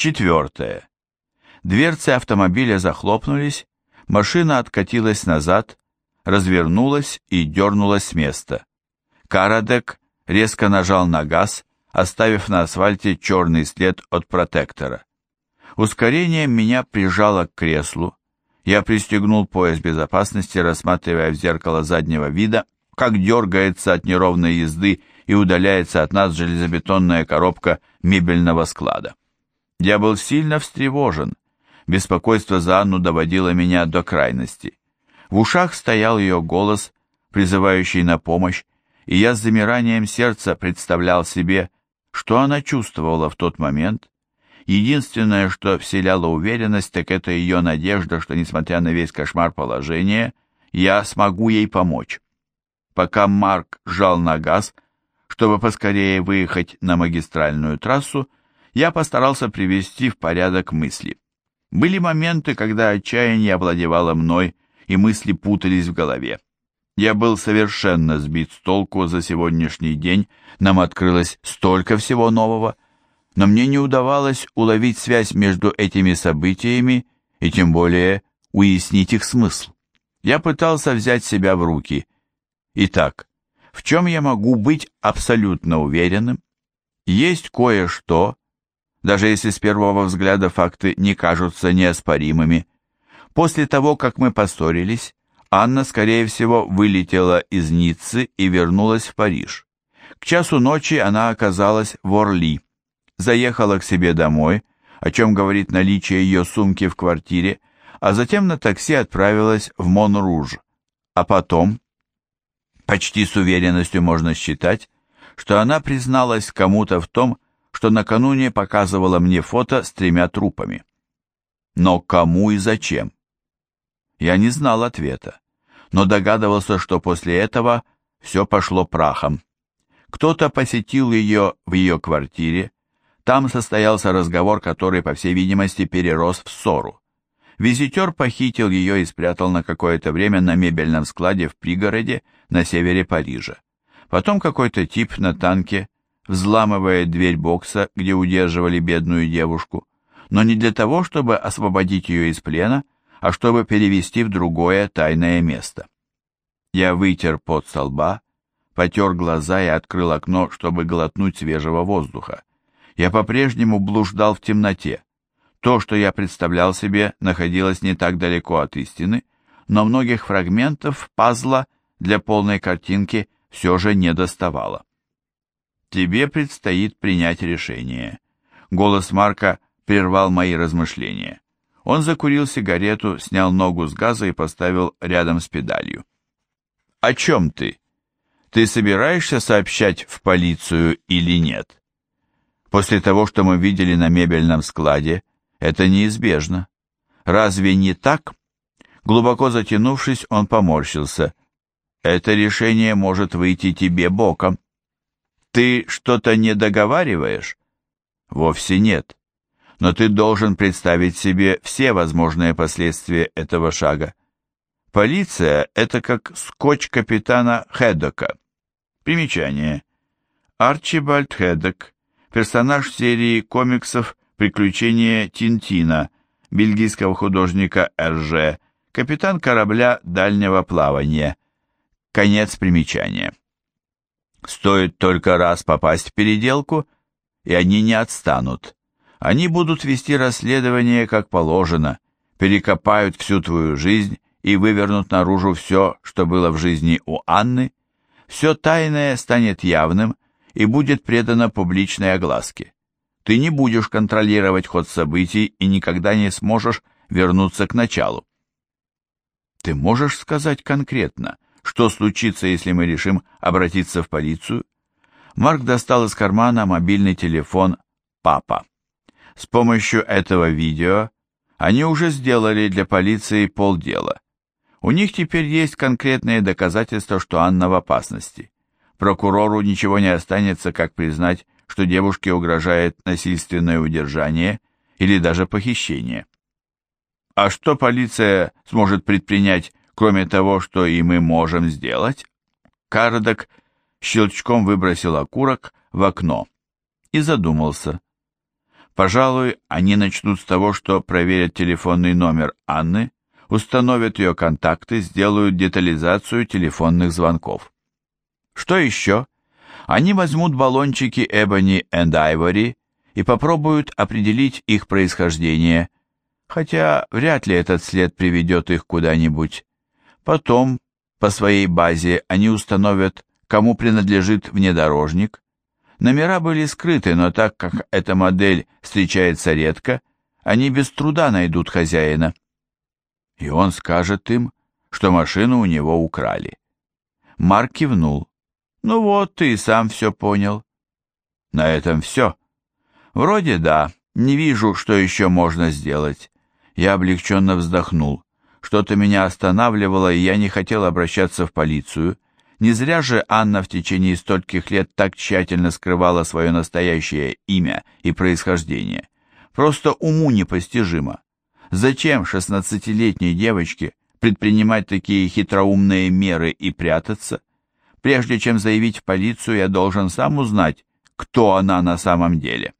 Четвертое. Дверцы автомобиля захлопнулись, машина откатилась назад, развернулась и дернулась с места. Карадек резко нажал на газ, оставив на асфальте черный след от протектора. Ускорение меня прижало к креслу. Я пристегнул пояс безопасности, рассматривая в зеркало заднего вида, как дергается от неровной езды и удаляется от нас железобетонная коробка мебельного склада. Я был сильно встревожен. Беспокойство за Анну доводило меня до крайности. В ушах стоял ее голос, призывающий на помощь, и я с замиранием сердца представлял себе, что она чувствовала в тот момент. Единственное, что вселяло уверенность, так это ее надежда, что, несмотря на весь кошмар положения, я смогу ей помочь. Пока Марк жал на газ, чтобы поскорее выехать на магистральную трассу, я постарался привести в порядок мысли. Были моменты, когда отчаяние овладевало мной, и мысли путались в голове. Я был совершенно сбит с толку за сегодняшний день, нам открылось столько всего нового, но мне не удавалось уловить связь между этими событиями и тем более уяснить их смысл. Я пытался взять себя в руки. Итак, в чем я могу быть абсолютно уверенным? Есть кое-что, даже если с первого взгляда факты не кажутся неоспоримыми. После того, как мы поссорились, Анна, скорее всего, вылетела из Ниццы и вернулась в Париж. К часу ночи она оказалась в Орли. Заехала к себе домой, о чем говорит наличие ее сумки в квартире, а затем на такси отправилась в Монруж. А потом, почти с уверенностью можно считать, что она призналась кому-то в том, что что накануне показывала мне фото с тремя трупами. Но кому и зачем? Я не знал ответа, но догадывался, что после этого все пошло прахом. Кто-то посетил ее в ее квартире, там состоялся разговор, который, по всей видимости, перерос в ссору. Визитер похитил ее и спрятал на какое-то время на мебельном складе в пригороде на севере Парижа. Потом какой-то тип на танке взламывая дверь бокса, где удерживали бедную девушку, но не для того, чтобы освободить ее из плена, а чтобы перевести в другое тайное место. Я вытер пот со лба, потер глаза и открыл окно, чтобы глотнуть свежего воздуха. Я по-прежнему блуждал в темноте. То, что я представлял себе, находилось не так далеко от истины, но многих фрагментов пазла для полной картинки все же не доставало тебе предстоит принять решение. Голос Марка прервал мои размышления. Он закурил сигарету, снял ногу с газа и поставил рядом с педалью. «О чем ты? Ты собираешься сообщать в полицию или нет?» «После того, что мы видели на мебельном складе, это неизбежно. Разве не так?» Глубоко затянувшись, он поморщился. «Это решение может выйти тебе боком». Ты что-то не договариваешь? Вовсе нет. Но ты должен представить себе все возможные последствия этого шага. Полиция – это как скотч капитана Хедока. Примечание. Арчибальд Хедок, персонаж серии комиксов «Приключения Тинтина», бельгийского художника Эрже, капитан корабля дальнего плавания. Конец примечания. Стоит только раз попасть в переделку, и они не отстанут. Они будут вести расследование как положено, перекопают всю твою жизнь и вывернут наружу все, что было в жизни у Анны. Все тайное станет явным и будет предано публичной огласке. Ты не будешь контролировать ход событий и никогда не сможешь вернуться к началу. Ты можешь сказать конкретно, что случится, если мы решим обратиться в полицию? Марк достал из кармана мобильный телефон «Папа». С помощью этого видео они уже сделали для полиции полдела. У них теперь есть конкретные доказательства, что Анна в опасности. Прокурору ничего не останется, как признать, что девушке угрожает насильственное удержание или даже похищение. А что полиция сможет предпринять Кроме того, что и мы можем сделать, Кардок щелчком выбросил окурок в окно и задумался. Пожалуй, они начнут с того, что проверят телефонный номер Анны, установят ее контакты, сделают детализацию телефонных звонков. Что еще? Они возьмут баллончики эбони and Ivory и попробуют определить их происхождение, хотя вряд ли этот след приведет их куда-нибудь. Потом, по своей базе, они установят, кому принадлежит внедорожник. Номера были скрыты, но так как эта модель встречается редко, они без труда найдут хозяина. И он скажет им, что машину у него украли. Марк кивнул. «Ну вот, ты сам все понял». «На этом все». «Вроде да. Не вижу, что еще можно сделать». Я облегченно вздохнул. Что-то меня останавливало, и я не хотел обращаться в полицию. Не зря же Анна в течение стольких лет так тщательно скрывала свое настоящее имя и происхождение. Просто уму непостижимо. Зачем шестнадцатилетней девочке предпринимать такие хитроумные меры и прятаться? Прежде чем заявить в полицию, я должен сам узнать, кто она на самом деле.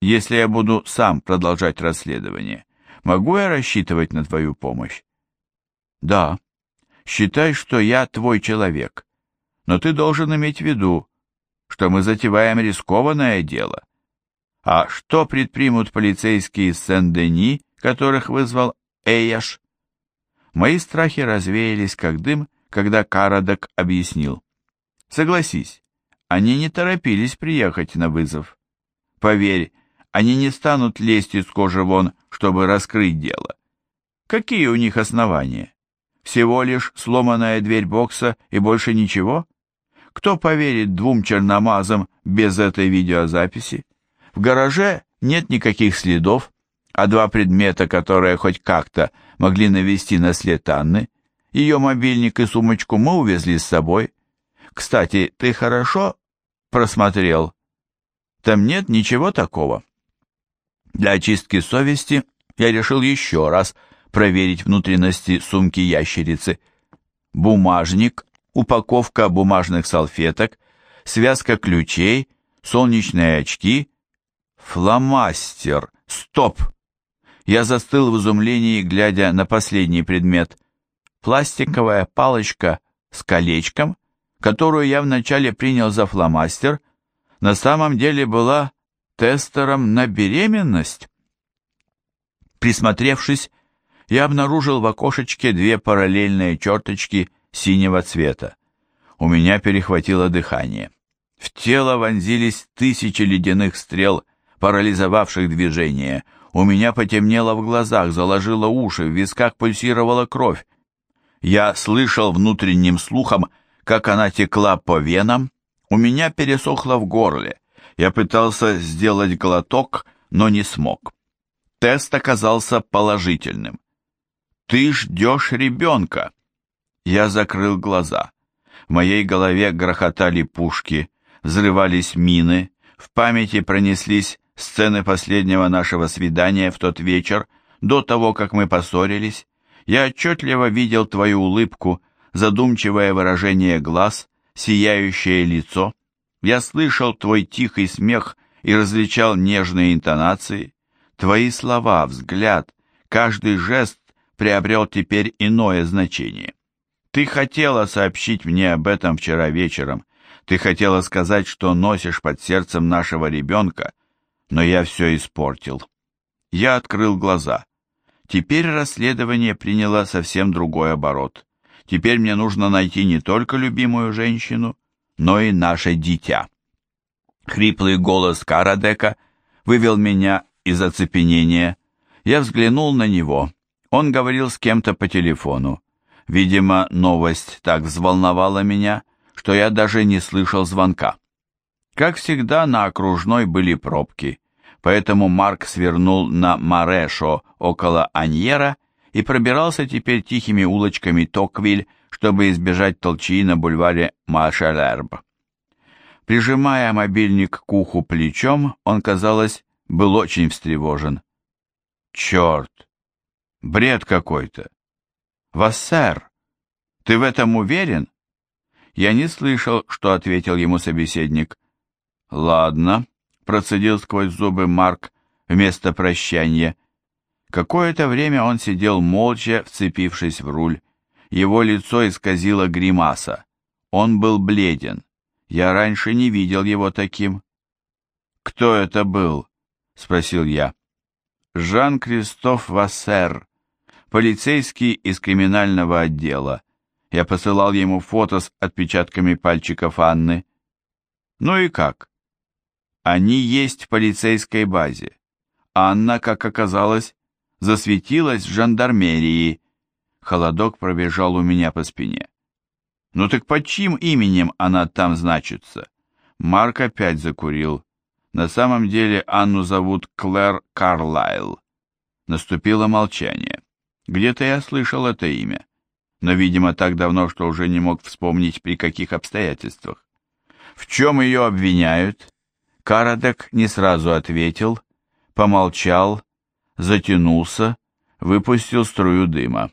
Если я буду сам продолжать расследование, Могу я рассчитывать на твою помощь? Да. Считай, что я твой человек. Но ты должен иметь в виду, что мы затеваем рискованное дело. А что предпримут полицейские из Сен-Дени, которых вызвал Эйяш? Мои страхи развеялись как дым, когда Карадок объяснил. Согласись, они не торопились приехать на вызов. Поверь, они не станут лезть из кожи вон, чтобы раскрыть дело. Какие у них основания? Всего лишь сломанная дверь бокса и больше ничего? Кто поверит двум черномазам без этой видеозаписи? В гараже нет никаких следов, а два предмета, которые хоть как-то могли навести на след Анны, ее мобильник и сумочку мы увезли с собой. Кстати, ты хорошо просмотрел? Там нет ничего такого. Для очистки совести я решил еще раз проверить внутренности сумки ящерицы. Бумажник, упаковка бумажных салфеток, связка ключей, солнечные очки, фломастер. Стоп! Я застыл в изумлении, глядя на последний предмет. Пластиковая палочка с колечком, которую я вначале принял за фломастер, на самом деле была тестером на беременность. Присмотревшись, я обнаружил в окошечке две параллельные черточки синего цвета. У меня перехватило дыхание. В тело вонзились тысячи ледяных стрел, парализовавших движение. У меня потемнело в глазах, заложило уши, в висках пульсировала кровь. Я слышал внутренним слухом, как она текла по венам. У меня пересохло в горле. Я пытался сделать глоток, но не смог. Тест оказался положительным. «Ты ждешь ребенка!» Я закрыл глаза. В моей голове грохотали пушки, взрывались мины, в памяти пронеслись сцены последнего нашего свидания в тот вечер, до того, как мы поссорились. Я отчетливо видел твою улыбку, задумчивое выражение глаз, сияющее лицо. Я слышал твой тихий смех и различал нежные интонации. Твои слова, взгляд, каждый жест приобрел теперь иное значение. Ты хотела сообщить мне об этом вчера вечером. Ты хотела сказать, что носишь под сердцем нашего ребенка, но я все испортил. Я открыл глаза. Теперь расследование приняло совсем другой оборот. Теперь мне нужно найти не только любимую женщину, но и наше дитя. Хриплый голос Карадека вывел меня из оцепенения. Я взглянул на него. Он говорил с кем-то по телефону. Видимо, новость так взволновала меня, что я даже не слышал звонка. Как всегда, на окружной были пробки, поэтому Марк свернул на Марешо около Аньера и пробирался теперь тихими улочками Токвиль чтобы избежать толчии на бульваре Машалерба. Прижимая мобильник к уху плечом, он, казалось, был очень встревожен. «Черт! Бред какой-то! Вассер, ты в этом уверен?» «Я не слышал, что ответил ему собеседник». «Ладно», — процедил сквозь зубы Марк вместо прощания. Какое-то время он сидел молча, вцепившись в руль. Его лицо исказило гримаса. Он был бледен. Я раньше не видел его таким. «Кто это был?» — спросил я. «Жан-Кристоф Вассер, полицейский из криминального отдела. Я посылал ему фото с отпечатками пальчиков Анны. Ну и как? Они есть в полицейской базе. Анна, как оказалось, засветилась в жандармерии, Холодок пробежал у меня по спине. «Ну так под чьим именем она там значится?» Марк опять закурил. На самом деле Анну зовут Клэр Карлайл. Наступило молчание. Где-то я слышал это имя, но, видимо, так давно, что уже не мог вспомнить, при каких обстоятельствах. В чем ее обвиняют? Карадек не сразу ответил, помолчал, затянулся, выпустил струю дыма.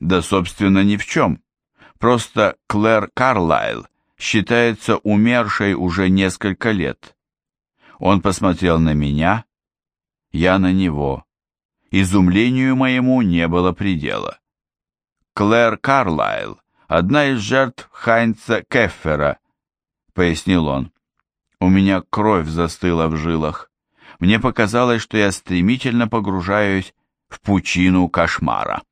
Да, собственно, ни в чем. Просто Клэр Карлайл считается умершей уже несколько лет. Он посмотрел на меня, я на него. Изумлению моему не было предела. Клэр Карлайл, одна из жертв Хайнца Кеффера, пояснил он. У меня кровь застыла в жилах. Мне показалось, что я стремительно погружаюсь в пучину кошмара.